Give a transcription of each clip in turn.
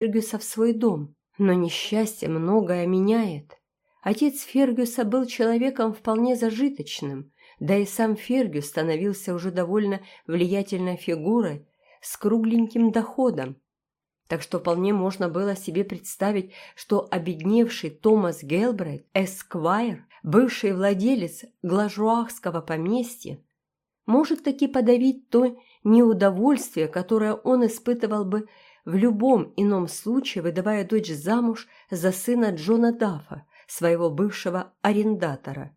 Фергюса в свой дом. Но несчастье многое меняет. Отец Фергюса был человеком вполне зажиточным, да и сам Фергюс становился уже довольно влиятельной фигурой с кругленьким доходом. Так что вполне можно было себе представить, что обедневший Томас Гелбрейт, эсквайр, бывший владелец глажуахского поместья, может таки подавить то неудовольствие, которое он испытывал бы в любом ином случае, выдавая дочь замуж за сына Джона Даффа, своего бывшего арендатора.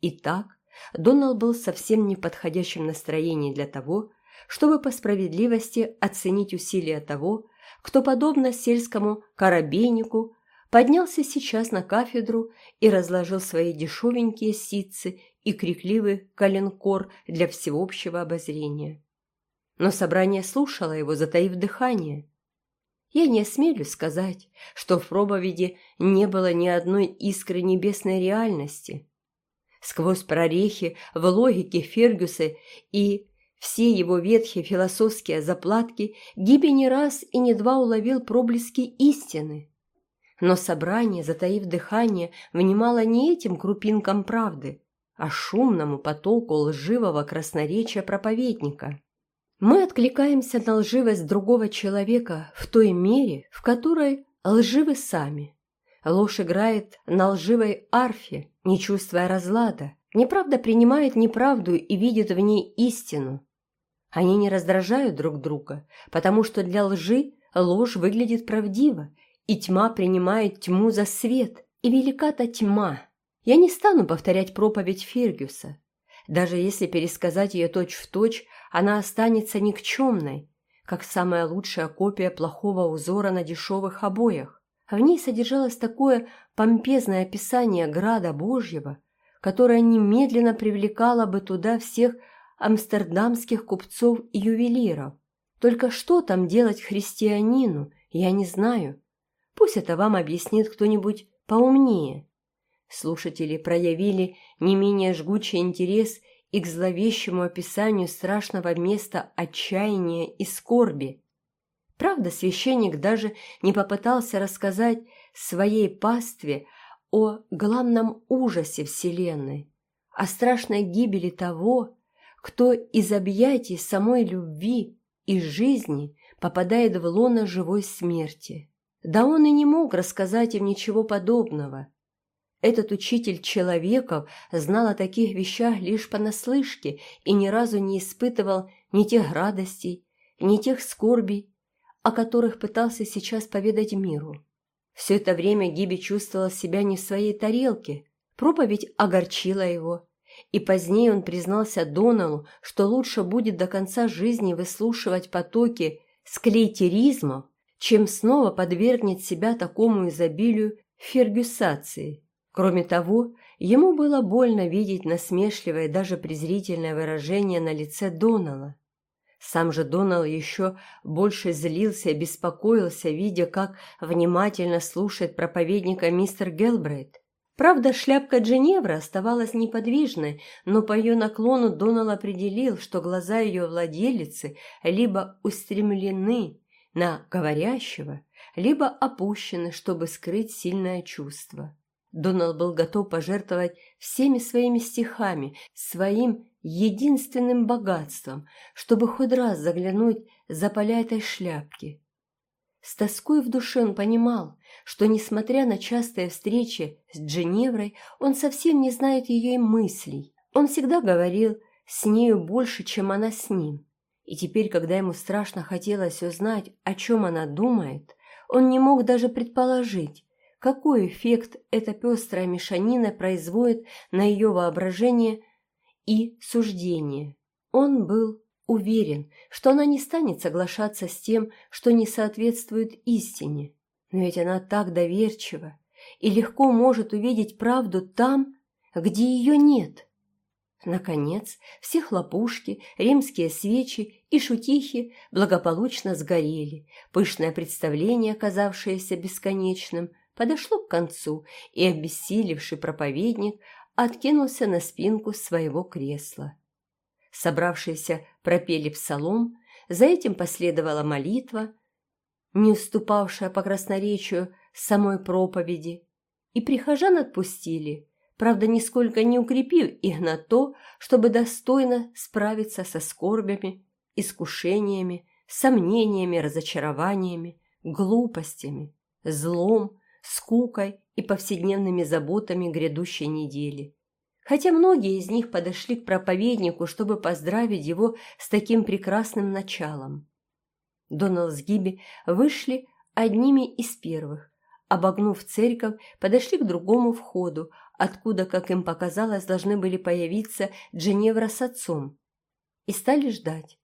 Итак, Донал был совсем не в подходящем настроении для того, чтобы по справедливости оценить усилия того, кто, подобно сельскому коробейнику, поднялся сейчас на кафедру и разложил свои дешевенькие ситцы и крикливый коленкор для всеобщего обозрения. Но собрание слушало его, затаив дыхание. Я не осмелюсь сказать, что в проповеди не было ни одной искры небесной реальности. Сквозь прорехи в логике Фергюса и все его ветхие философские заплатки Гиби не раз и не два уловил проблески истины. Но собрание, затаив дыхание, внимало не этим крупинкам правды, а шумному потоку лживого красноречия проповедника. Мы откликаемся на лживость другого человека в той мере, в которой лживы сами. Ложь играет на лживой арфе, не чувствуя разлада. Неправда принимает неправду и видит в ней истину. Они не раздражают друг друга, потому что для лжи ложь выглядит правдиво, и тьма принимает тьму за свет, и велика та тьма. Я не стану повторять проповедь Фергюса. Даже если пересказать ее точь-в-точь, она останется никчемной, как самая лучшая копия плохого узора на дешевых обоях. В ней содержалось такое помпезное описание града Божьего, которое немедленно привлекало бы туда всех амстердамских купцов и ювелиров. Только что там делать христианину, я не знаю. Пусть это вам объяснит кто-нибудь поумнее. Слушатели проявили не менее жгучий интерес и к зловещему описанию страшного места отчаяния и скорби. Правда, священник даже не попытался рассказать своей пастве о главном ужасе Вселенной, о страшной гибели того, кто из объятий самой любви и жизни попадает в лоно живой смерти. Да он и не мог рассказать им ничего подобного, этот учитель человеков знал о таких вещах лишь понаслышке и ни разу не испытывал ни тех радостей, ни тех скорбей, о которых пытался сейчас поведать миру. Все это время Гиби чувствовал себя не в своей тарелке, проповедь огорчила его, и позднее он признался Доналу, что лучше будет до конца жизни выслушивать потоки склейтеризмов, чем снова подвергнет себя такому изобилию фергюсации. Кроме того, ему было больно видеть насмешливое, даже презрительное выражение на лице Донала. Сам же Донал еще больше злился и беспокоился, видя, как внимательно слушает проповедника мистер Гелбрейт. Правда, шляпка Дженевра оставалась неподвижной, но по ее наклону Донал определил, что глаза ее владелицы либо устремлены на говорящего, либо опущены, чтобы скрыть сильное чувство. Донал был готов пожертвовать всеми своими стихами, своим единственным богатством, чтобы хоть раз заглянуть за поля этой шляпки. С тоской в душе он понимал, что, несмотря на частые встречи с Дженеврой, он совсем не знает ее мыслей. Он всегда говорил с нею больше, чем она с ним. И теперь, когда ему страшно хотелось узнать, о чем она думает, он не мог даже предположить, какой эффект эта пестрая мешанина производит на ее воображение и суждение. Он был уверен, что она не станет соглашаться с тем, что не соответствует истине. Но ведь она так доверчива и легко может увидеть правду там, где ее нет. Наконец, все хлопушки, римские свечи и шутихи благополучно сгорели. Пышное представление, казавшееся бесконечным, подошло к концу, и обессилевший проповедник откинулся на спинку своего кресла. Собравшиеся пропели псалом, за этим последовала молитва, не уступавшая по красноречию самой проповеди, и прихожан отпустили, правда, нисколько не укрепив их на то, чтобы достойно справиться со скорбями, искушениями, сомнениями, разочарованиями, глупостями, злом, скукой и повседневными заботами грядущей недели. Хотя многие из них подошли к проповеднику, чтобы поздравить его с таким прекрасным началом. Доналд с Гиби вышли одними из первых, обогнув церковь, подошли к другому входу, откуда, как им показалось, должны были появиться Дженевра с отцом, и стали ждать.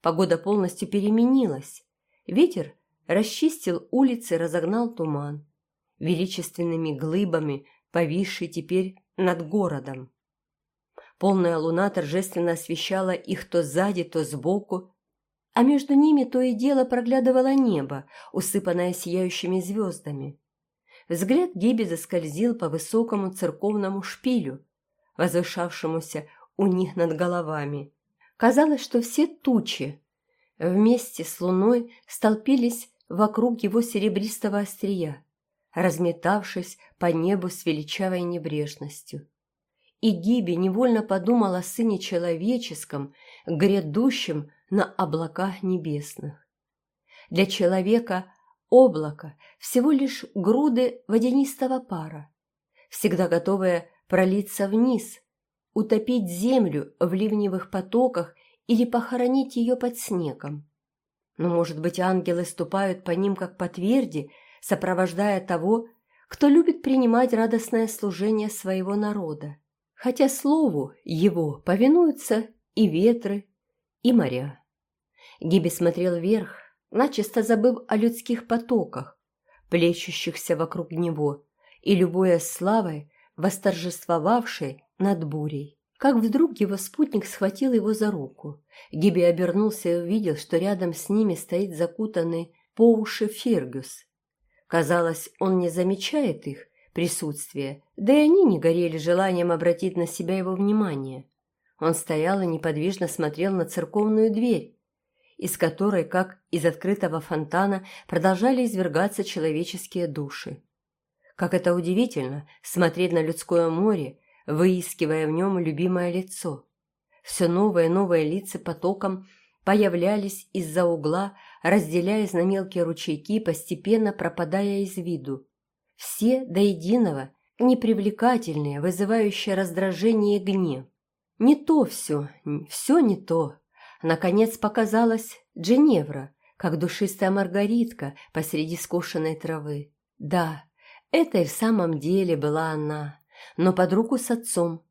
Погода полностью переменилась. Ветер расчистил улицы, разогнал туман, величественными глыбами, повисший теперь над городом. Полная луна торжественно освещала их то сзади, то сбоку, а между ними то и дело проглядывало небо, усыпанное сияющими звездами. Взгляд Геби заскользил по высокому церковному шпилю, возвышавшемуся у них над головами. Казалось, что все тучи вместе с луной столпились вокруг его серебристого острия, разметавшись по небу с величавой небрежностью. И Гиби невольно подумал о Сыне Человеческом, грядущем на облаках небесных. Для человека облако всего лишь груды водянистого пара, всегда готовые пролиться вниз, утопить землю в ливневых потоках или похоронить ее под снегом. Но, может быть, ангелы ступают по ним, как по тверди, сопровождая того, кто любит принимать радостное служение своего народа. Хотя слову его повинуются и ветры, и моря. Гиби смотрел вверх, начисто забыв о людских потоках, плещущихся вокруг него, и любуя славой, восторжествовавшей над бурей. Как вдруг его спутник схватил его за руку. Гиби обернулся и увидел, что рядом с ними стоит закутанный по уши Фергюс. Казалось, он не замечает их присутствия, да и они не горели желанием обратить на себя его внимание. Он стоял и неподвижно смотрел на церковную дверь, из которой, как из открытого фонтана, продолжали извергаться человеческие души. Как это удивительно смотреть на людское море, выискивая в нем любимое лицо. Все новые новые лица потоком появлялись из-за угла, разделяясь на мелкие ручейки, постепенно пропадая из виду. Все до единого непривлекательные, вызывающие раздражение и гнев. Не то все, все не то. Наконец показалась Дженевра, как душистая маргаритка посреди скошенной травы. Да, это и в самом деле была она, но под руку с отцом.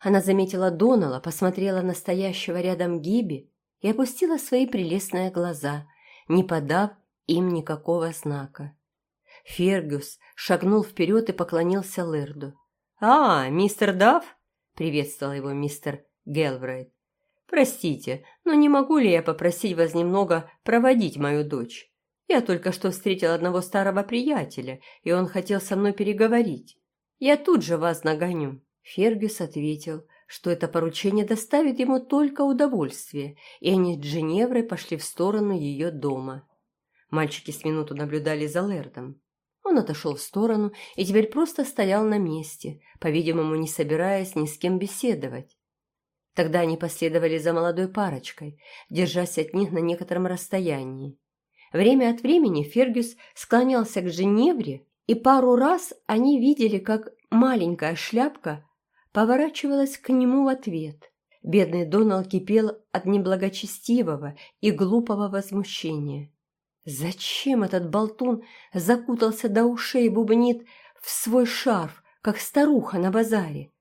Она заметила Донала, посмотрела на стоящего рядом Гиби и опустила свои прелестные глаза, не подав им никакого знака. Фергюс шагнул вперед и поклонился Лерду. «А, мистер Дафф?» — приветствовал его мистер Гелврейт. «Простите, но не могу ли я попросить вас немного проводить мою дочь? Я только что встретил одного старого приятеля, и он хотел со мной переговорить. Я тут же вас нагоню». Фергюс ответил, что это поручение доставит ему только удовольствие, и они с Дженеврой пошли в сторону ее дома. Мальчики с минуту наблюдали за Лердом. Он отошел в сторону и теперь просто стоял на месте, по-видимому, не собираясь ни с кем беседовать. Тогда они последовали за молодой парочкой, держась от них на некотором расстоянии. Время от времени Фергюс склонялся к Женевре, и пару раз они видели, как маленькая шляпка поворачивалась к нему в ответ. Бедный Донал кипел от неблагочестивого и глупого возмущения. Зачем этот болтун закутался до ушей и бубнит в свой шарф, как старуха на базаре?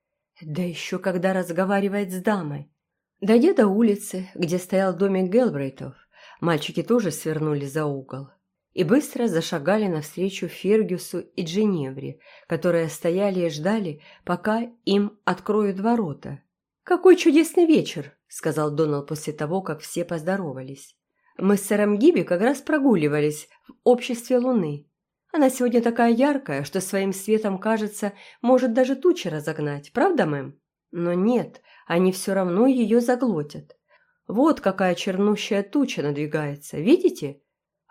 Да еще когда разговаривает с дамой. Дойдя до улицы, где стоял домик Гелбрейтов, мальчики тоже свернули за угол и быстро зашагали навстречу Фергюсу и Дженевре, которые стояли и ждали, пока им откроют ворота. «Какой чудесный вечер!» — сказал Донал после того, как все поздоровались. «Мы с сэром Гиби как раз прогуливались в обществе Луны. Она сегодня такая яркая, что своим светом, кажется, может даже тучи разогнать, правда, мэм? Но нет, они все равно ее заглотят. Вот какая чернущая туча надвигается, видите?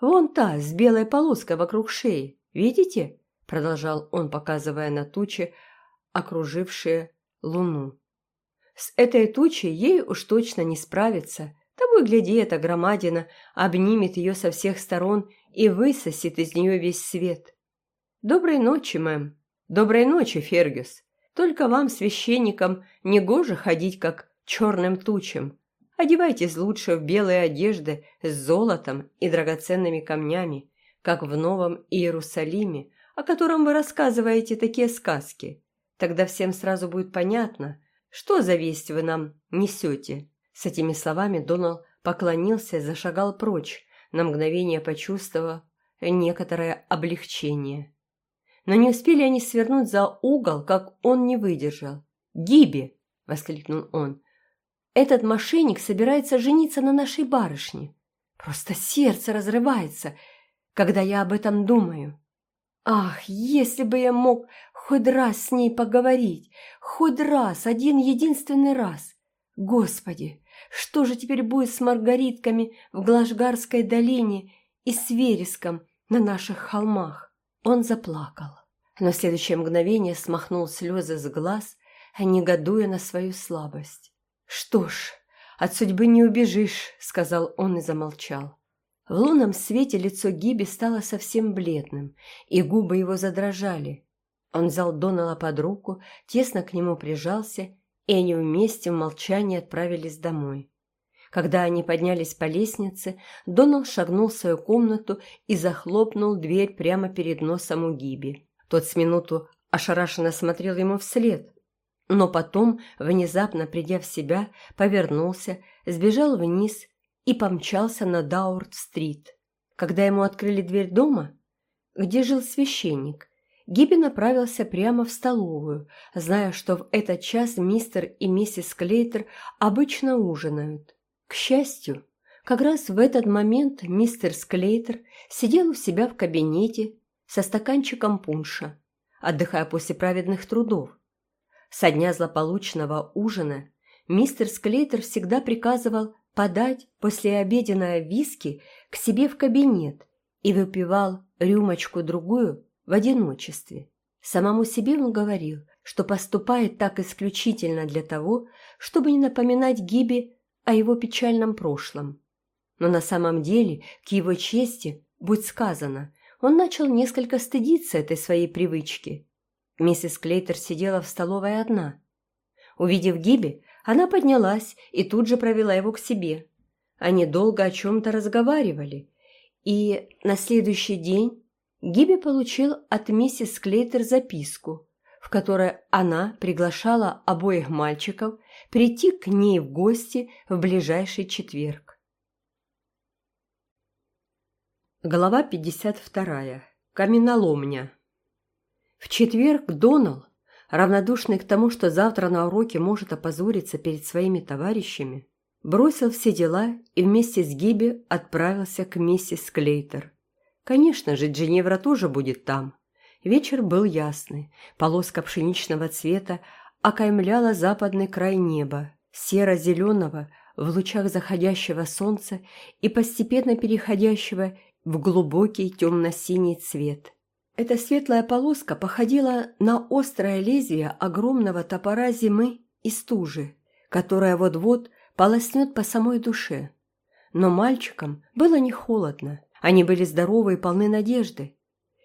Вон та, с белой полоской вокруг шеи. Видите?» Продолжал он, показывая на тучи, окружившие луну. «С этой тучей ей уж точно не справиться. Того и гляди, эта громадина обнимет ее со всех сторон и высосет из нее весь свет. Доброй ночи, мэм. Доброй ночи, Фергюс. Только вам, священникам, не гоже ходить, как черным тучам. Одевайтесь лучше в белые одежды с золотом и драгоценными камнями, как в Новом Иерусалиме, о котором вы рассказываете такие сказки. Тогда всем сразу будет понятно, что за весть вы нам несете». С этими словами Донал поклонился и зашагал прочь, на мгновение почувствовав некоторое облегчение. Но не успели они свернуть за угол, как он не выдержал. «Гиби!» — воскликнул он. «Этот мошенник собирается жениться на нашей барышне. Просто сердце разрывается, когда я об этом думаю. Ах, если бы я мог хоть раз с ней поговорить, хоть раз, один единственный раз! Господи, что же теперь будет с маргаритками в Глажгарской долине и с вереском на наших холмах? Он заплакал, но следующее мгновение смахнул слезы с глаз, негодуя на свою слабость. «Что ж, от судьбы не убежишь», — сказал он и замолчал. В лунном свете лицо Гиби стало совсем бледным, и губы его задрожали. Он взял Донала под руку, тесно к нему прижался и они вместе в молчании отправились домой. Когда они поднялись по лестнице, Донал шагнул в свою комнату и захлопнул дверь прямо перед носом у Гиби. Тот с минуту ошарашенно смотрел ему вслед, но потом, внезапно придя в себя, повернулся, сбежал вниз и помчался на Даурт-стрит. Когда ему открыли дверь дома, где жил священник, Гиби направился прямо в столовую, зная, что в этот час мистер и миссис Клейтер обычно ужинают. К счастью, как раз в этот момент мистер Склейтер сидел у себя в кабинете со стаканчиком пунша, отдыхая после праведных трудов. Со дня злополучного ужина мистер Склейтер всегда приказывал подать послеобеденное виски к себе в кабинет и выпивал рюмочку-другую в одиночестве. Самому себе он говорил, что поступает так исключительно для того, чтобы не напоминать Гиби о его печальном прошлом. Но на самом деле, к его чести, будь сказано, он начал несколько стыдиться этой своей привычки. Миссис Клейтер сидела в столовой одна. Увидев Гиби, она поднялась и тут же провела его к себе. Они долго о чем-то разговаривали, и на следующий день Гиби получил от миссис Клейтер записку, в которой она приглашала обоих мальчиков прийти к ней в гости в ближайший четверг. Глава 52. Каменоломня. В четверг Донал, равнодушный к тому, что завтра на уроке может опозориться перед своими товарищами, бросил все дела и вместе с Гиби отправился к миссис Клейтер. Конечно же, Дженевра тоже будет там. Вечер был ясный, полоска пшеничного цвета окаймляла западный край неба, серо-зеленого в лучах заходящего солнца и постепенно переходящего в глубокий темно-синий цвет. Эта светлая полоска походила на острое лезвие огромного топора зимы и стужи, которая вот-вот полоснет по самой душе. Но мальчикам было не холодно, они были здоровы и полны надежды.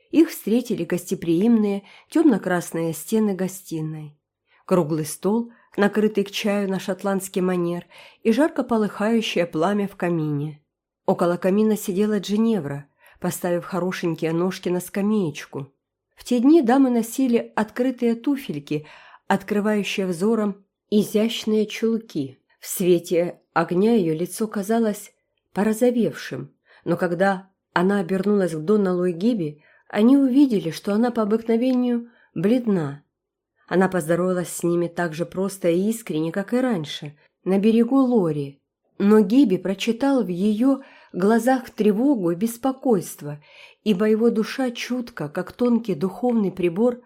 Их встретили гостеприимные темно-красные стены гостиной, круглый стол, накрытый к чаю на шотландский манер, и жарко полыхающее пламя в камине. Около камина сидела Дженевра, поставив хорошенькие ножки на скамеечку. В те дни дамы носили открытые туфельки, открывающие взором изящные чулки. В свете огня ее лицо казалось порозовевшим, но когда она обернулась к Доналу и Гиби, они увидели, что она по обыкновению бледна. Она поздоровалась с ними так же просто и искренне, как и раньше, на берегу Лори. Но Гиби прочитал в ее глазах тревогу и беспокойство, ибо его душа чутко, как тонкий духовный прибор,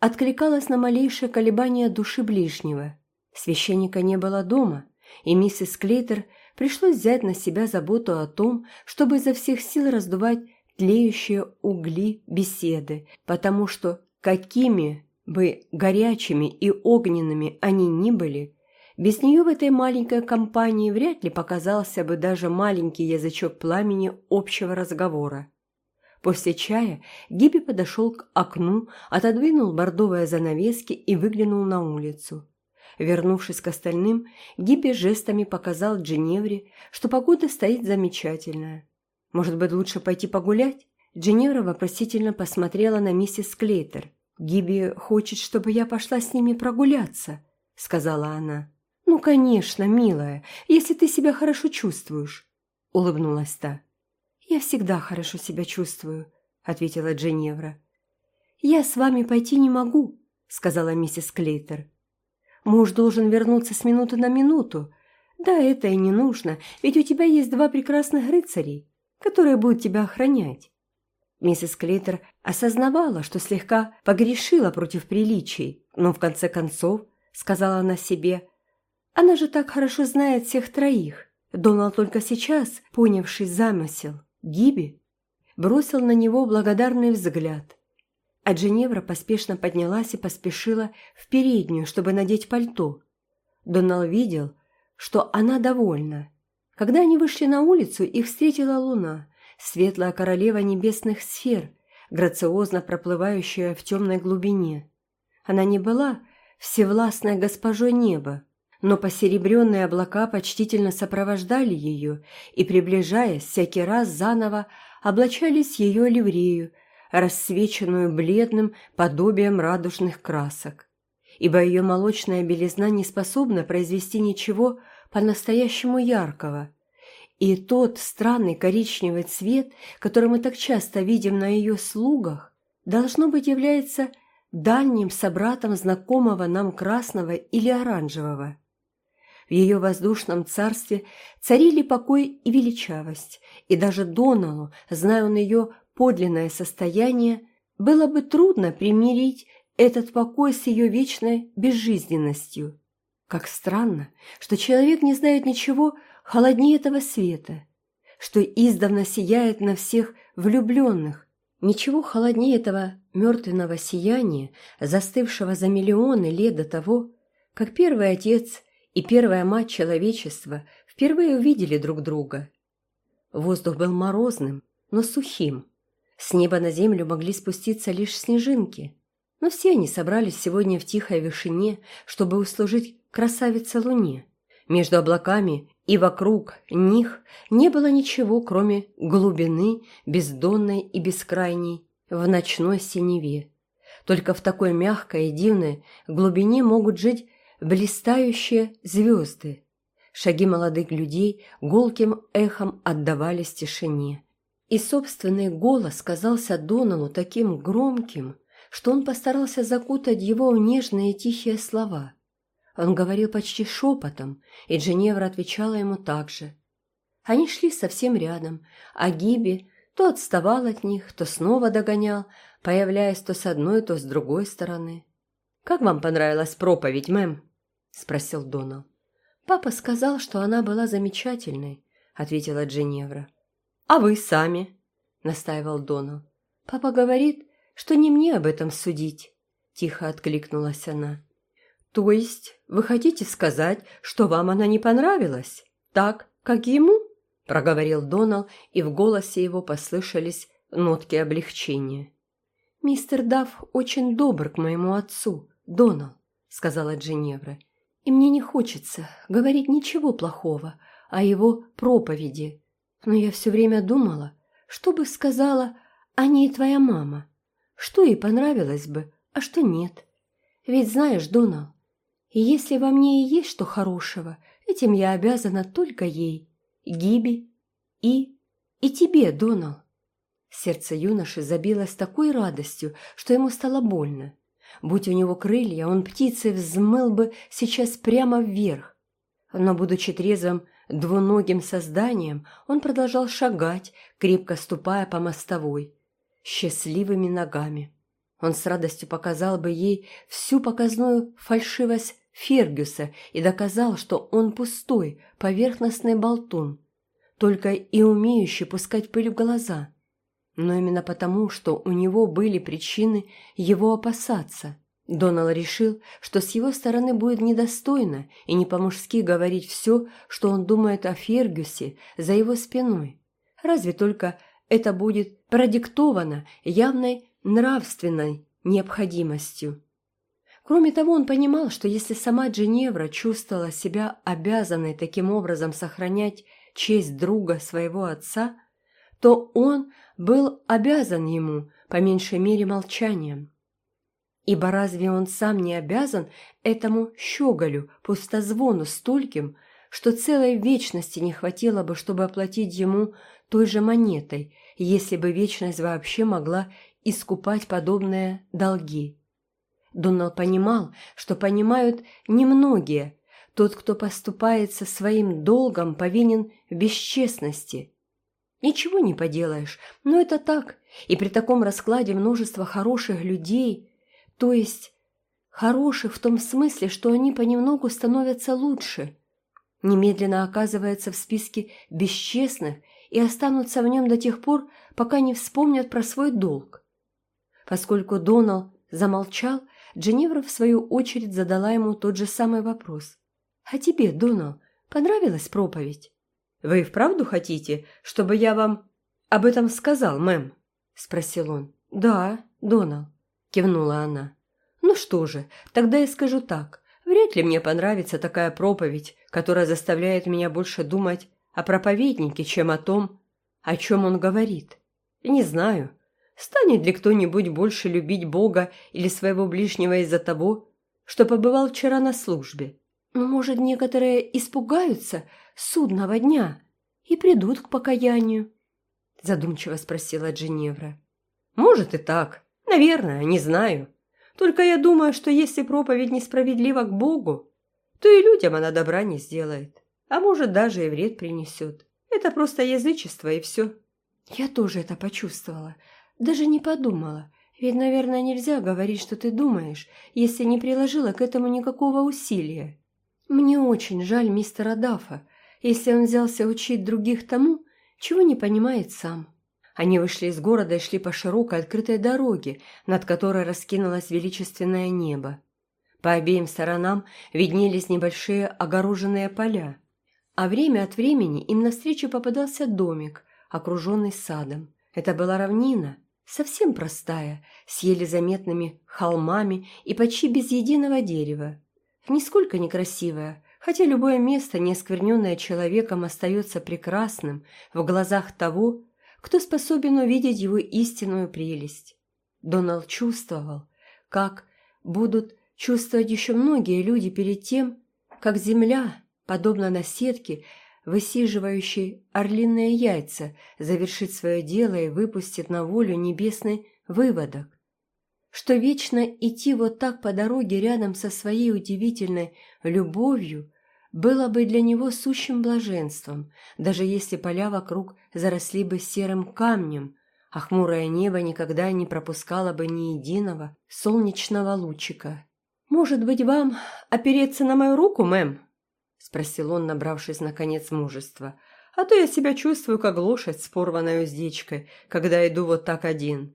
откликалась на малейшее колебание души ближнего. Священника не было дома, и миссис Клейтер пришлось взять на себя заботу о том, чтобы изо всех сил раздувать тлеющие угли беседы, потому что какими бы горячими и огненными они ни были, без нее в этой маленькой компании вряд ли показался бы даже маленький язычок пламени общего разговора. После чая Гиби подошел к окну, отодвинул бордовые занавески и выглянул на улицу. Вернувшись к остальным, Гиби жестами показал Дженевре, что погода стоит замечательная. «Может быть, лучше пойти погулять?» Дженевра вопросительно посмотрела на миссис Клейтер. «Гиби хочет, чтобы я пошла с ними прогуляться», — сказала она. «Ну, конечно, милая, если ты себя хорошо чувствуешь», — улыбнулась та. «Я всегда хорошо себя чувствую», — ответила Дженевра. «Я с вами пойти не могу», — сказала миссис Клейтер. «Муж должен вернуться с минуты на минуту. Да, это и не нужно, ведь у тебя есть два прекрасных рыцарей, которые будут тебя охранять». Миссис Клейтер осознавала, что слегка погрешила против приличий, но в конце концов, сказала она себе, она же так хорошо знает всех троих. Донал только сейчас, понявший замысел, Гиби, бросил на него благодарный взгляд. А Дженевра поспешно поднялась и поспешила в переднюю, чтобы надеть пальто. Донал видел, что она довольна. Когда они вышли на улицу, их встретила луна, светлая королева небесных сфер, грациозно проплывающая в темной глубине. Она не была всевластной госпожой неба, но посеребренные облака почтительно сопровождали ее и, приближаясь, всякий раз заново облачались ее ливрею, рассвеченную бледным подобием радужных красок. Ибо ее молочная белизна не способна произвести ничего по-настоящему яркого. И тот странный коричневый цвет, который мы так часто видим на ее слугах, должно быть является дальним собратом знакомого нам красного или оранжевого. В ее воздушном царстве царили покой и величавость, и даже Доналу, зная он ее подлинное состояние, было бы трудно примирить этот покой с ее вечной безжизненностью. Как странно, что человек не знает ничего холоднее этого света, что издавна сияет на всех влюбленных, ничего холоднее этого мертвенного сияния, застывшего за миллионы лет до того, как первый отец и первая мать человечества впервые увидели друг друга. Воздух был морозным, но сухим. С неба на землю могли спуститься лишь снежинки. Но все они собрались сегодня в тихой вышине, чтобы услужить красавице Луне. Между облаками и вокруг них не было ничего, кроме глубины, бездонной и бескрайней, в ночной синеве. Только в такой мягкой и дивной глубине могут жить блистающие звезды. Шаги молодых людей гулким эхом отдавались тишине. И собственный голос казался Доналу таким громким, что он постарался закутать его в нежные тихие слова. Он говорил почти шепотом, и Дженевра отвечала ему так же. Они шли совсем рядом, а Гиби то отставал от них, то снова догонял, появляясь то с одной, то с другой стороны. «Как вам понравилась проповедь, мэм?» — спросил Донал. «Папа сказал, что она была замечательной», — ответила Дженевра. «А вы сами?» — настаивал Донал. «Папа говорит, что не мне об этом судить», — тихо откликнулась она. «То есть вы хотите сказать, что вам она не понравилась? Так, как ему?» — проговорил Донал, и в голосе его послышались нотки облегчения. «Мистер Дафф очень добр к моему отцу, Донал», — сказала Дженевра. И мне не хочется говорить ничего плохого о его проповеди. Но я все время думала, что бы сказала о ней твоя мама. Что ей понравилось бы, а что нет. Ведь знаешь, Донал, если во мне и есть что хорошего, этим я обязана только ей, Гиби и... и тебе, Донал. Сердце юноши забилось такой радостью, что ему стало больно. Будь у него крылья, он птицей взмыл бы сейчас прямо вверх. Но, будучи трезвым двуногим созданием, он продолжал шагать, крепко ступая по мостовой, счастливыми ногами. Он с радостью показал бы ей всю показную фальшивость Фергюса и доказал, что он пустой, поверхностный болтун, только и умеющий пускать пыль в глаза. Но именно потому, что у него были причины его опасаться, Донал решил, что с его стороны будет недостойно и не по-мужски говорить все, что он думает о Фергюсе за его спиной. Разве только это будет продиктовано явной нравственной необходимостью. Кроме того, он понимал, что если сама Дженевра чувствовала себя обязанной таким образом сохранять честь друга своего отца, то он был обязан ему, по меньшей мере, молчанием. Ибо разве он сам не обязан этому щеголю, пустозвону стольким, что целой вечности не хватило бы, чтобы оплатить ему той же монетой, если бы вечность вообще могла искупать подобные долги? Донал понимал, что понимают немногие. Тот, кто поступает со своим долгом, повинен в бесчестности. Ничего не поделаешь, но это так, и при таком раскладе множество хороших людей – то есть хороших в том смысле, что они понемногу становятся лучше, немедленно оказываются в списке бесчестных и останутся в нем до тех пор, пока не вспомнят про свой долг. Поскольку Донал замолчал, Дженевра в свою очередь задала ему тот же самый вопрос. «А тебе, Донал, понравилась проповедь?» «Вы и вправду хотите, чтобы я вам об этом сказал, мэм?» – спросил он. «Да, Донал кивнула она. «Ну что же, тогда я скажу так. Вряд ли мне понравится такая проповедь, которая заставляет меня больше думать о проповеднике, чем о том, о чем он говорит. Не знаю, станет ли кто-нибудь больше любить Бога или своего ближнего из-за того, что побывал вчера на службе. Может, некоторые испугаются судного дня и придут к покаянию?» Задумчиво спросила Дженевра. «Может и так», Наверное, не знаю. Только я думаю, что если проповедь несправедлива к Богу, то и людям она добра не сделает. А может, даже и вред принесет. Это просто язычество и все. Я тоже это почувствовала. Даже не подумала. Ведь, наверное, нельзя говорить, что ты думаешь, если не приложила к этому никакого усилия. Мне очень жаль мистера Даффа, если он взялся учить других тому, чего не понимает сам. Они вышли из города и шли по широкой открытой дороге, над которой раскинулось величественное небо. По обеим сторонам виднелись небольшие огороженные поля, а время от времени им навстречу попадался домик, окруженный садом. Это была равнина, совсем простая, с еле заметными холмами и почти без единого дерева. Нисколько некрасивая, хотя любое место, не оскверненное человеком, остается прекрасным в глазах того, кто способен увидеть его истинную прелесть. Донал чувствовал, как будут чувствовать еще многие люди перед тем, как земля, подобно наседке, высиживающей орлиные яйца, завершит свое дело и выпустит на волю небесный выводок. Что вечно идти вот так по дороге рядом со своей удивительной любовью было бы для него сущим блаженством, даже если поля вокруг заросли бы серым камнем, а хмурое небо никогда не пропускало бы ни единого солнечного лучика. «Может быть, вам опереться на мою руку, мэм?» — спросил он, набравшись, наконец, мужества. «А то я себя чувствую, как лошадь с порванной уздечкой, когда иду вот так один».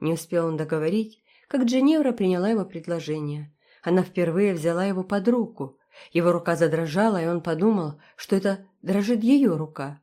Не успел он договорить, как Дженевра приняла его предложение. Она впервые взяла его под руку — его рука задрожала, и он подумал, что это дрожит ее рука.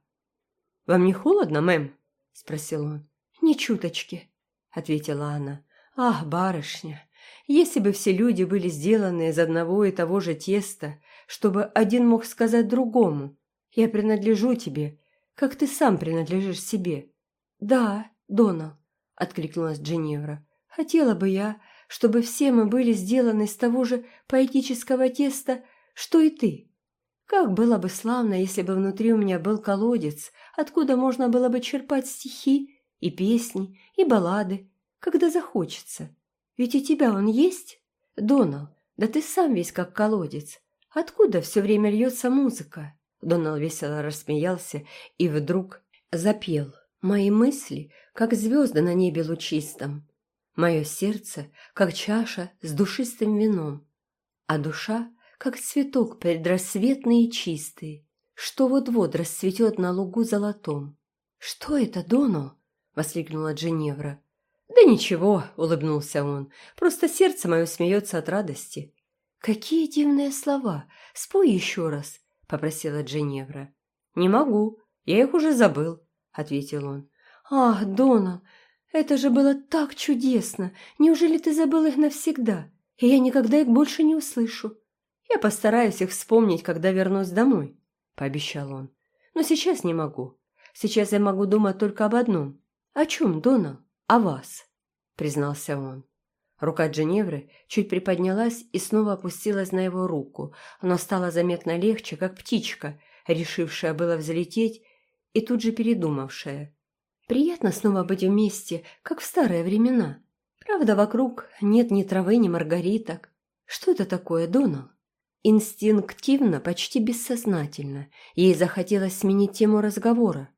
«Вам не холодно, мэм?» – спросил он. «Ни чуточки», – ответила она. «Ах, барышня, если бы все люди были сделаны из одного и того же теста, чтобы один мог сказать другому, я принадлежу тебе, как ты сам принадлежишь себе». «Да, Донал», – откликнулась Дженевра. «Хотела бы я, чтобы все мы были сделаны из того же поэтического теста, что и ты. Как было бы славно, если бы внутри у меня был колодец, откуда можно было бы черпать стихи и песни, и баллады, когда захочется. Ведь у тебя он есть? Донал, да ты сам весь как колодец. Откуда все время льется музыка? Донал весело рассмеялся и вдруг запел. Мои мысли, как звезды на небе лучистом. Мое сердце, как чаша с душистым вином. А душа, как цветок предрассветный и чистый, что вот-вот расцветет на лугу золотом. «Что это, Доно?» — воскликнула Дженевра. «Да ничего», — улыбнулся он, — «просто сердце мое смеется от радости». «Какие дивные слова! Спой еще раз», — попросила Дженевра. «Не могу, я их уже забыл», — ответил он. «Ах, Дона, это же было так чудесно! Неужели ты забыл их навсегда, и я никогда их больше не услышу?» «Я постараюсь их вспомнить, когда вернусь домой», — пообещал он. «Но сейчас не могу. Сейчас я могу думать только об одном. О чем, Дона? О вас», — признался он. Рука Дженевры чуть приподнялась и снова опустилась на его руку, но стало заметно легче, как птичка, решившая было взлететь и тут же передумавшая. Приятно снова быть вместе, как в старые времена. Правда, вокруг нет ни травы, ни маргариток. Что это такое, Донал? Инстинктивно, почти бессознательно, ей захотелось сменить тему разговора.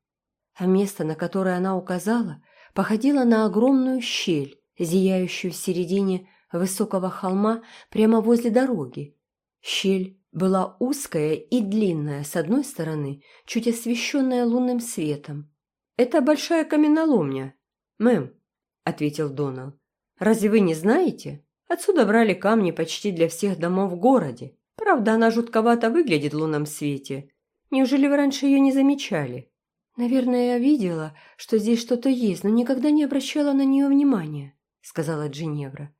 А место, на которое она указала, походило на огромную щель, зияющую в середине высокого холма прямо возле дороги. Щель была узкая и длинная с одной стороны, чуть освещенная лунным светом. «Это большая каменоломня, мэм», — ответил Донал. «Разве вы не знаете? Отсюда брали камни почти для всех домов в городе. Правда, она жутковато выглядит в лунном свете. Неужели вы раньше ее не замечали?» «Наверное, я видела, что здесь что-то есть, но никогда не обращала на нее внимания», — сказала Джиневра.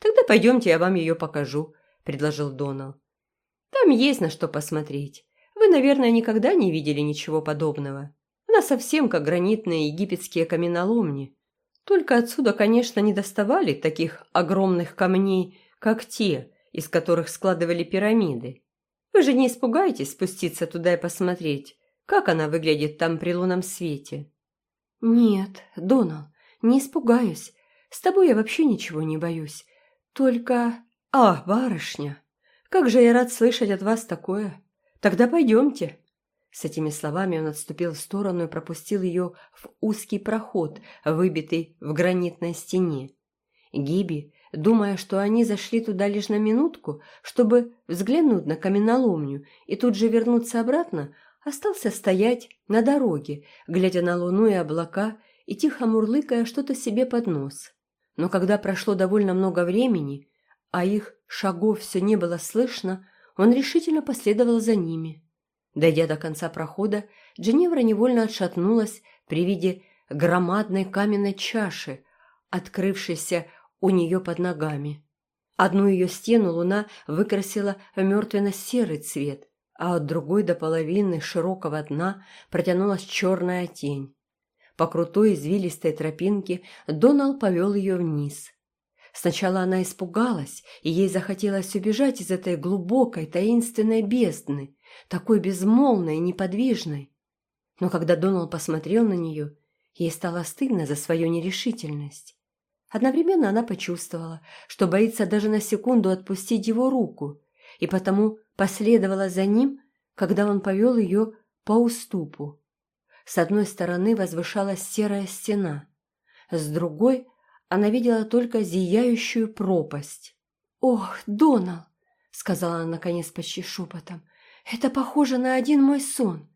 «Тогда пойдемте, я вам ее покажу», — предложил Донал. «Там есть на что посмотреть. Вы, наверное, никогда не видели ничего подобного. Она совсем как гранитные египетские каменоломни. Только отсюда, конечно, не доставали таких огромных камней, как те, из которых складывали пирамиды. Вы же не испугаетесь спуститься туда и посмотреть, как она выглядит там при лунном свете?» «Нет, Донал, не испугаюсь. С тобой я вообще ничего не боюсь. Только... Ах, барышня, как же я рад слышать от вас такое. Тогда пойдемте». С этими словами он отступил в сторону и пропустил ее в узкий проход, выбитый в гранитной стене. Гиби, думая, что они зашли туда лишь на минутку, чтобы взглянуть на каменоломню и тут же вернуться обратно, остался стоять на дороге, глядя на луну и облака и тихо мурлыкая что-то себе под нос. Но когда прошло довольно много времени, а их шагов все не было слышно, он решительно последовал за ними. Дойдя до конца прохода, Дженевра невольно отшатнулась при виде громадной каменной чаши, открывшейся у нее под ногами. Одну ее стену луна выкрасила в мертвенно-серый цвет, а от другой до половины широкого дна протянулась черная тень. По крутой извилистой тропинке Донал повел ее вниз. Сначала она испугалась, и ей захотелось убежать из этой глубокой, таинственной бездны, такой безмолвной и неподвижной. Но когда Донал посмотрел на нее, ей стало стыдно за свою нерешительность. Одновременно она почувствовала, что боится даже на секунду отпустить его руку, и потому последовала за ним, когда он повел ее по уступу. С одной стороны возвышалась серая стена, с другой она видела только зияющую пропасть. «Ох, Донал!» — сказала она наконец почти шепотом. «Это похоже на один мой сон.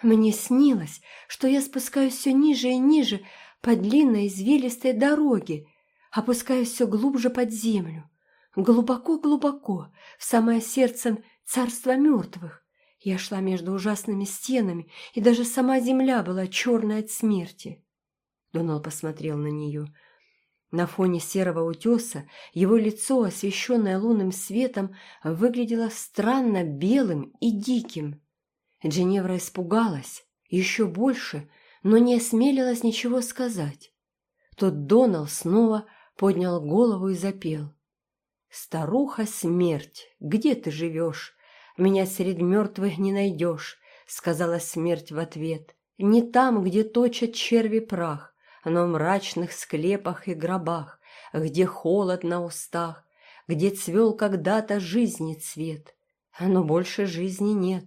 Мне снилось, что я спускаюсь все ниже и ниже по длинной извилистой дороге, опускаюсь все глубже под землю, глубоко-глубоко, в самое сердце царства мертвых. Я шла между ужасными стенами, и даже сама земля была черной от смерти. Донал посмотрел на нее. На фоне серого утеса его лицо, освещенное лунным светом, выглядело странно белым и диким. Дженевра испугалась еще больше, но не осмелилась ничего сказать. Тут Донал снова поднял голову и запел. «Старуха смерть, где ты живешь? Меня среди мертвых не найдешь», — сказала смерть в ответ. «Не там, где точат черви прах, но в мрачных склепах и гробах, где холод на устах, где цвел когда-то жизни цвет. Но больше жизни нет.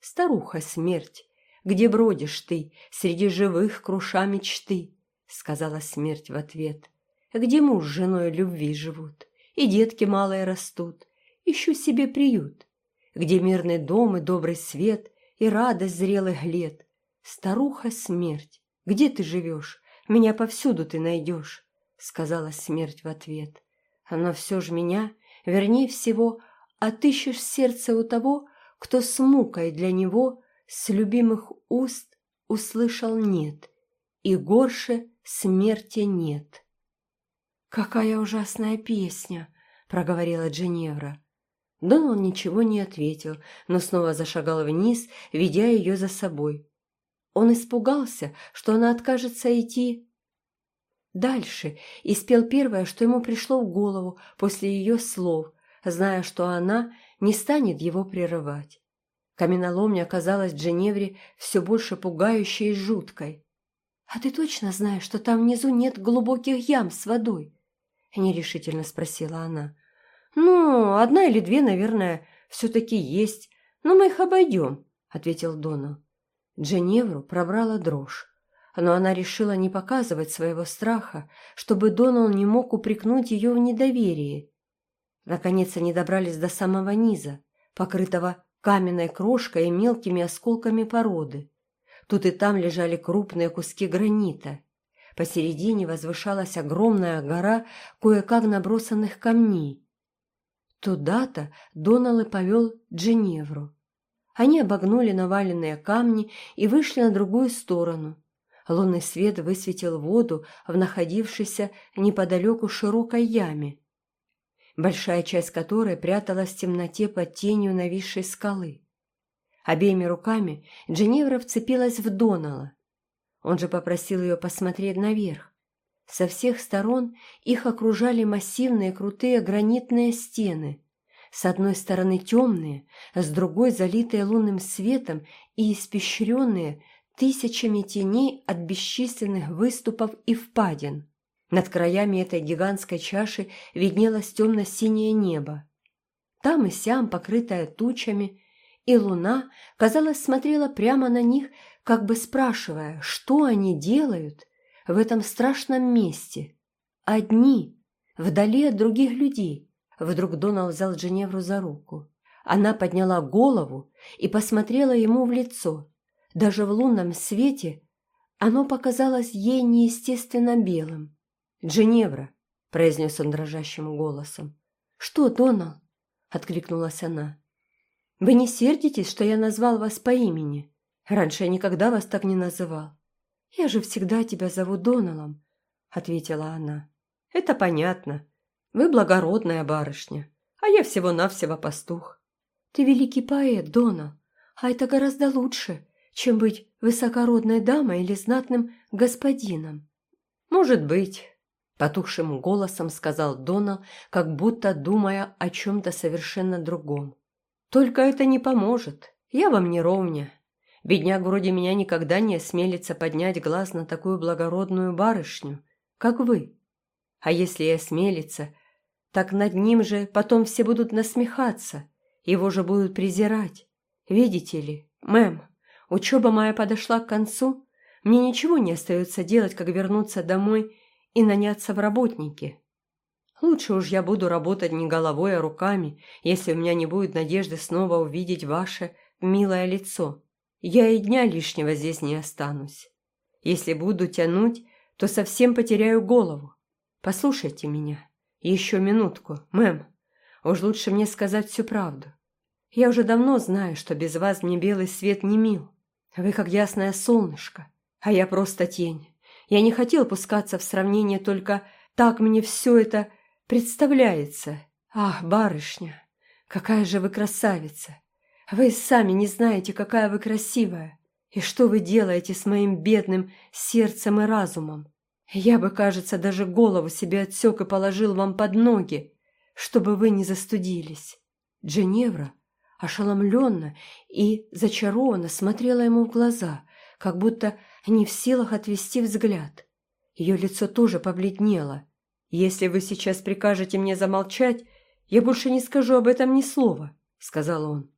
Старуха смерть, где бродишь ты, среди живых круша мечты?» — сказала смерть в ответ. «Где муж с женой любви живут, и детки малые растут, ищу себе приют, где мирный дом и добрый свет, и радость зрелых лет. Старуха смерть, где ты живешь? Меня повсюду ты найдешь, сказала смерть в ответ. Но все ж меня, вернее всего, отыщешь сердце у того, кто с мукой для него с любимых уст услышал «нет», и горше смерти нет. «Какая ужасная песня!» — проговорила Дженевра. Донал ничего не ответил, но снова зашагал вниз, ведя ее за собой. Он испугался, что она откажется идти дальше, и спел первое, что ему пришло в голову после ее слов, зная, что она не станет его прерывать. Каменоломня оказалась Дженевре все больше пугающей и жуткой. «А ты точно знаешь, что там внизу нет глубоких ям с водой?» — нерешительно спросила она. «Ну, одна или две, наверное, все-таки есть, но мы их обойдем», — ответил Донал. Дженевру пробрала дрожь, но она решила не показывать своего страха, чтобы Донал не мог упрекнуть ее в недоверии. Наконец они добрались до самого низа, покрытого каменной крошкой и мелкими осколками породы. Тут и там лежали крупные куски гранита. Посередине возвышалась огромная гора кое-как набросанных камней. Туда-то Донал и повел Дженевру. Они обогнули наваленные камни и вышли на другую сторону. Лунный свет высветил воду в находившейся неподалеку широкой яме, большая часть которой пряталась в темноте под тенью нависшей скалы. Обеими руками Дженевра вцепилась в Донала. Он же попросил ее посмотреть наверх. Со всех сторон их окружали массивные крутые гранитные стены – с одной стороны темные, с другой залитые лунным светом и испещренные тысячами теней от бесчисленных выступов и впадин. Над краями этой гигантской чаши виднелось темно-синее небо. Там и сям, покрытая тучами, и луна, казалось, смотрела прямо на них, как бы спрашивая, что они делают в этом страшном месте. Одни, вдали от других людей, Вдруг Донал взял Дженевру за руку. Она подняла голову и посмотрела ему в лицо. Даже в лунном свете оно показалось ей неестественно белым. «Дженевра», — произнес он дрожащим голосом. «Что, Донал?» — откликнулась она. «Вы не сердитесь, что я назвал вас по имени? Раньше я никогда вас так не называл. Я же всегда тебя зову Доналом», — ответила она. «Это понятно», вы благородная барышня, а я всего-навсего пастух. Ты великий поэт, Дона, а это гораздо лучше, чем быть высокородной дамой или знатным господином. Может быть, потухшим голосом сказал Донал, как будто думая о чем-то совершенно другом. Только это не поможет, я вам не ровня. Бедняк вроде меня никогда не осмелится поднять глаз на такую благородную барышню, как вы. А если и осмелится, так над ним же потом все будут насмехаться, его же будут презирать. Видите ли, мэм, учеба моя подошла к концу, мне ничего не остается делать, как вернуться домой и наняться в работники. Лучше уж я буду работать не головой, а руками, если у меня не будет надежды снова увидеть ваше милое лицо. Я и дня лишнего здесь не останусь. Если буду тянуть, то совсем потеряю голову. Послушайте меня. «Еще минутку, мэм. Уж лучше мне сказать всю правду. Я уже давно знаю, что без вас мне белый свет не мил. Вы как ясное солнышко, а я просто тень. Я не хотел пускаться в сравнение, только так мне все это представляется. Ах, барышня, какая же вы красавица! Вы сами не знаете, какая вы красивая. И что вы делаете с моим бедным сердцем и разумом? Я бы, кажется, даже голову себе отсек и положил вам под ноги, чтобы вы не застудились. Дженевра ошеломленно и зачарованно смотрела ему в глаза, как будто не в силах отвести взгляд. Ее лицо тоже побледнело. «Если вы сейчас прикажете мне замолчать, я больше не скажу об этом ни слова», — сказал он.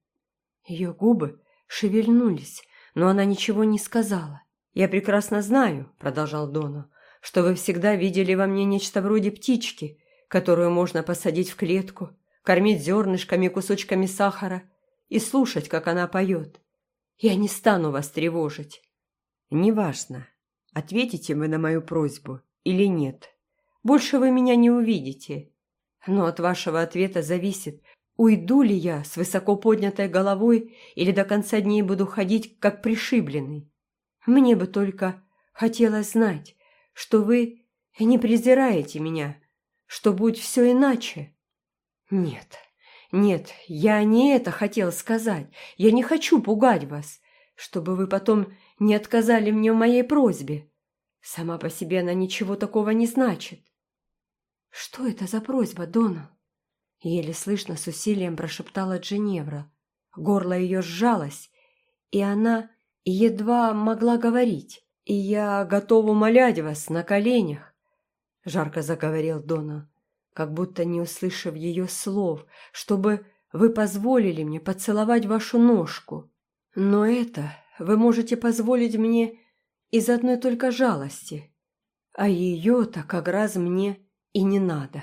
Ее губы шевельнулись, но она ничего не сказала. «Я прекрасно знаю», — продолжал Дона, что вы всегда видели во мне нечто вроде птички, которую можно посадить в клетку, кормить зернышками и кусочками сахара и слушать, как она поет. Я не стану вас тревожить». «Неважно, ответите вы на мою просьбу или нет. Больше вы меня не увидите. Но от вашего ответа зависит, уйду ли я с высоко поднятой головой или до конца дней буду ходить, как пришибленный. Мне бы только хотелось знать, что вы не презираете меня, что будет все иначе. Нет, нет, я не это хотел сказать. Я не хочу пугать вас, чтобы вы потом не отказали мне в моей просьбе. Сама по себе она ничего такого не значит. Что это за просьба, Дона? Еле слышно с усилием прошептала Дженевра. Горло ее сжалось, и она едва могла говорить. «И я готов умолять вас на коленях», — жарко заговорил Дона, как будто не услышав ее слов, чтобы вы позволили мне поцеловать вашу ножку. Но это вы можете позволить мне из одной только жалости, а ее-то как раз мне и не надо.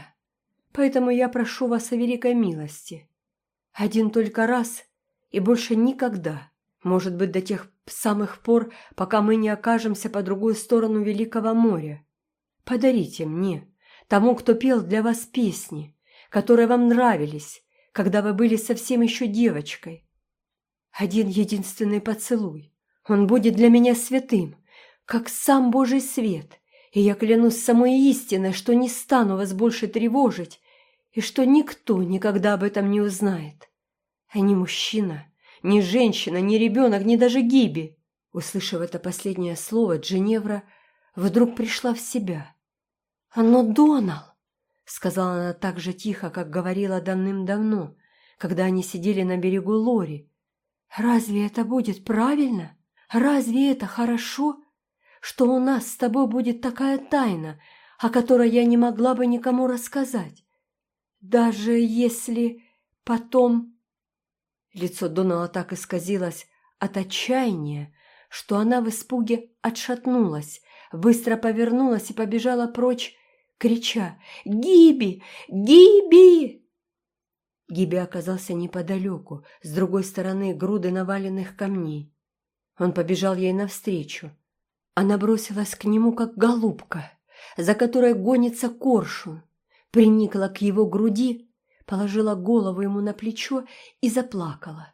Поэтому я прошу вас о великой милости. Один только раз и больше никогда, может быть, до тех самых пор, пока мы не окажемся по другую сторону Великого моря. Подарите мне, тому, кто пел для вас песни, которые вам нравились, когда вы были совсем еще девочкой. Один единственный поцелуй. Он будет для меня святым, как сам Божий свет, и я клянусь самой истиной, что не стану вас больше тревожить, и что никто никогда об этом не узнает. А ни мужчина, ни женщина, ни ребенок, ни даже Гиби. Услышав это последнее слово, Дженевра вдруг пришла в себя. «Но Донал!» — сказала она так же тихо, как говорила давным-давно, когда они сидели на берегу Лори. «Разве это будет правильно? Разве это хорошо, что у нас с тобой будет такая тайна, о которой я не могла бы никому рассказать? Даже если потом...» Лицо Донала так исказилось от отчаяния, что она в испуге отшатнулась, быстро повернулась и побежала прочь, крича «Гиби! Гиби!». Гиби оказался неподалеку, с другой стороны груды наваленных камней. Он побежал ей навстречу. Она бросилась к нему, как голубка, за которой гонится коршун, приникла к его груди, положила голову ему на плечо и заплакала.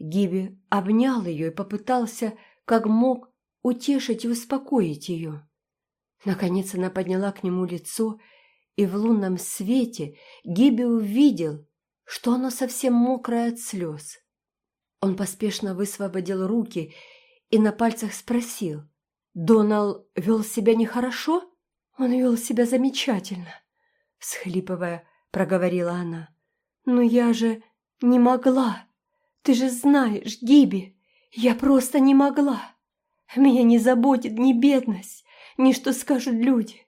Гиби обнял ее и попытался, как мог, утешить и успокоить ее. Наконец она подняла к нему лицо, и в лунном свете Гиби увидел, что оно совсем мокрое от слез. Он поспешно высвободил руки и на пальцах спросил, «Донал вел себя нехорошо?» «Он вел себя замечательно», — схлипывая, проговорила она. «Но я же не могла. Ты же знаешь, Гиби, я просто не могла. Меня не заботит ни бедность, ни что скажут люди.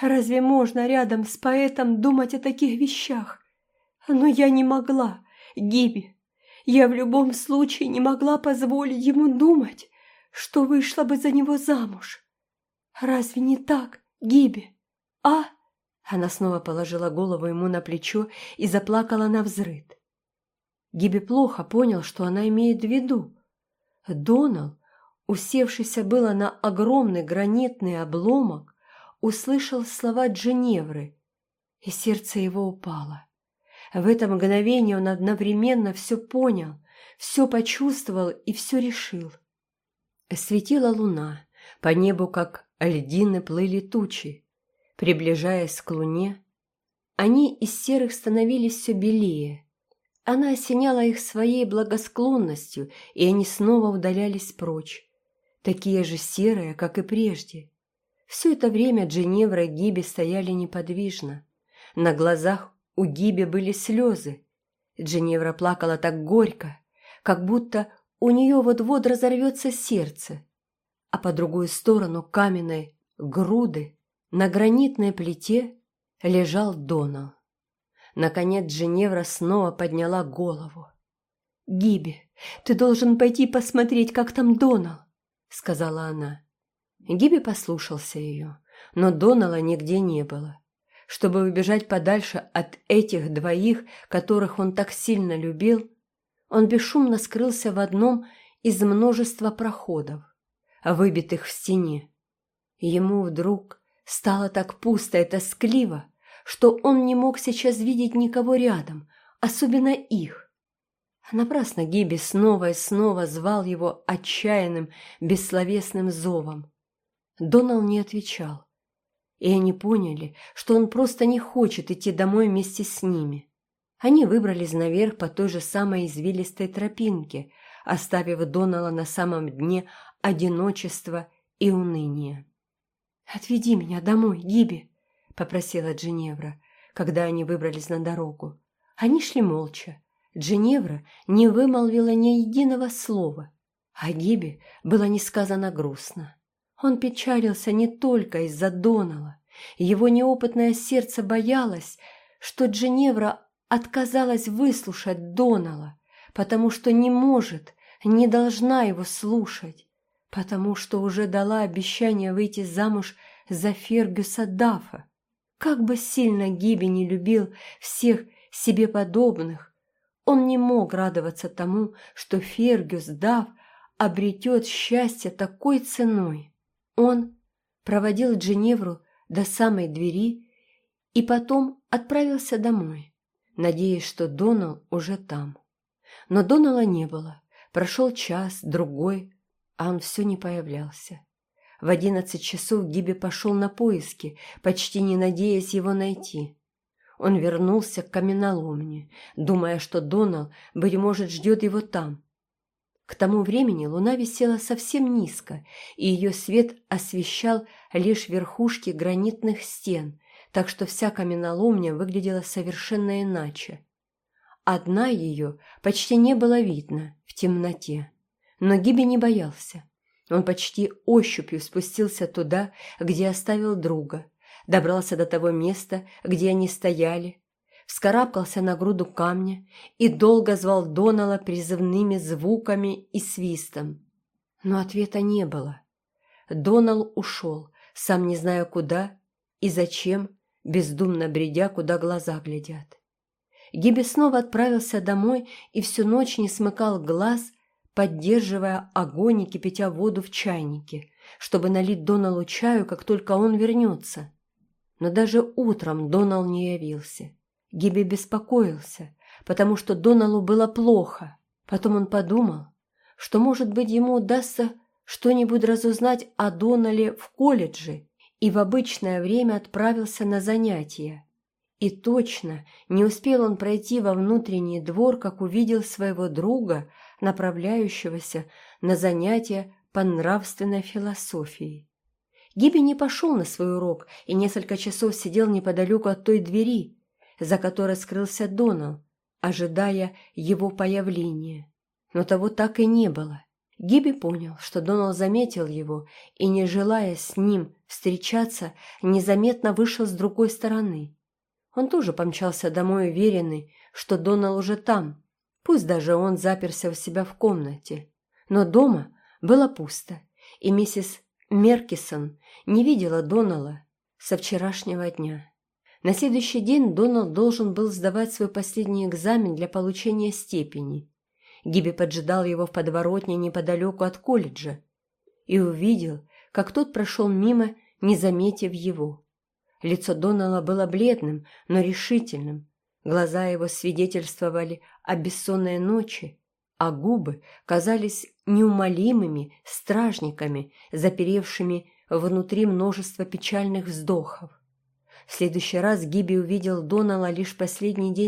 Разве можно рядом с поэтом думать о таких вещах? Но я не могла, Гиби. Я в любом случае не могла позволить ему думать, что вышла бы за него замуж. Разве не так, Гиби? А? Она снова положила голову ему на плечо и заплакала на взрыд. Гиби плохо понял, что она имеет в виду. Донал усевшийся было на огромный гранитный обломок, услышал слова Дженевры, и сердце его упало. В это мгновение он одновременно все понял, все почувствовал и все решил. Светила луна, по небу, как льдины, плыли тучи. Приближаясь к луне, они из серых становились все белее. Она осеняла их своей благосклонностью, и они снова удалялись прочь такие же серые, как и прежде. Все это время Дженевра и Гиби стояли неподвижно. На глазах у Гиби были слезы. Дженевра плакала так горько, как будто у нее вот-вот разорвется сердце. А по другую сторону каменной груды на гранитной плите лежал Донал. Наконец Дженевра снова подняла голову. «Гиби, ты должен пойти посмотреть, как там Донал сказала она. Гиби послушался ее, но Донала нигде не было. Чтобы убежать подальше от этих двоих, которых он так сильно любил, Он бесшумно скрылся в одном из множества проходов, выбитых в стене. Ему вдруг стало так пусто и тоскливо, что он не мог сейчас видеть никого рядом, особенно их. Напрасно Гиби снова и снова звал его отчаянным, бессловесным зовом. Донал не отвечал, и они поняли, что он просто не хочет идти домой вместе с ними. Они выбрались наверх по той же самой извилистой тропинке, оставив Донала на самом дне одиночества и уныния. «Отведи меня домой, Гиби», — попросила Джиневра, когда они выбрались на дорогу. Они шли молча. Джиневра не вымолвила ни единого слова, а Гиби было несказанно грустно. Он печалился не только из-за Донала. Его неопытное сердце боялось, что Джиневра отказалась выслушать Донала, потому что не может, не должна его слушать, потому что уже дала обещание выйти замуж за Фергюса Дафа. Как бы сильно Гиби не любил всех себе подобных, он не мог радоваться тому, что Фергюс Даф обретет счастье такой ценой. Он проводил Дженевру до самой двери и потом отправился домой надеясь, что Донал уже там. Но Донала не было. Прошел час, другой, а он все не появлялся. В одиннадцать часов Гиби пошел на поиски, почти не надеясь его найти. Он вернулся к каменоломне, думая, что Донал, быть может, ждет его там. К тому времени луна висела совсем низко, и ее свет освещал лишь верхушки гранитных стен, так что вся каменоломня выглядела совершенно иначе. Одна ее почти не было видно в темноте, но Гиби не боялся. Он почти ощупью спустился туда, где оставил друга, добрался до того места, где они стояли, вскарабкался на груду камня и долго звал Донала призывными звуками и свистом. Но ответа не было. Донал ушел, сам не зная куда и зачем, бездумно бредя, куда глаза глядят. Гиби снова отправился домой и всю ночь не смыкал глаз, поддерживая огонь и кипятя воду в чайнике, чтобы налить Доналу чаю, как только он вернется. Но даже утром Донал не явился. Гиби беспокоился, потому что Доналу было плохо. Потом он подумал, что, может быть, ему удастся что-нибудь разузнать о Донале в колледже и в обычное время отправился на занятия. И точно, не успел он пройти во внутренний двор, как увидел своего друга, направляющегося на занятия по нравственной философии. Гиби не пошел на свой урок и несколько часов сидел неподалеку от той двери, за которой скрылся Донал, ожидая его появления. Но того так и не было. Гиби понял, что Донал заметил его и, не желая с ним встречаться, незаметно вышел с другой стороны. Он тоже помчался домой уверенный, что Донал уже там, пусть даже он заперся у себя в комнате. Но дома было пусто, и миссис Меркисон не видела Донала со вчерашнего дня. На следующий день Донал должен был сдавать свой последний экзамен для получения степени, Гиби поджидал его в подворотне неподалеку от колледжа и увидел, как тот прошел мимо, не заметив его. Лицо Донала было бледным, но решительным. Глаза его свидетельствовали о бессонной ночи, а губы казались неумолимыми стражниками, заперевшими внутри множество печальных вздохов. В следующий раз Гиби увидел Донала лишь последний день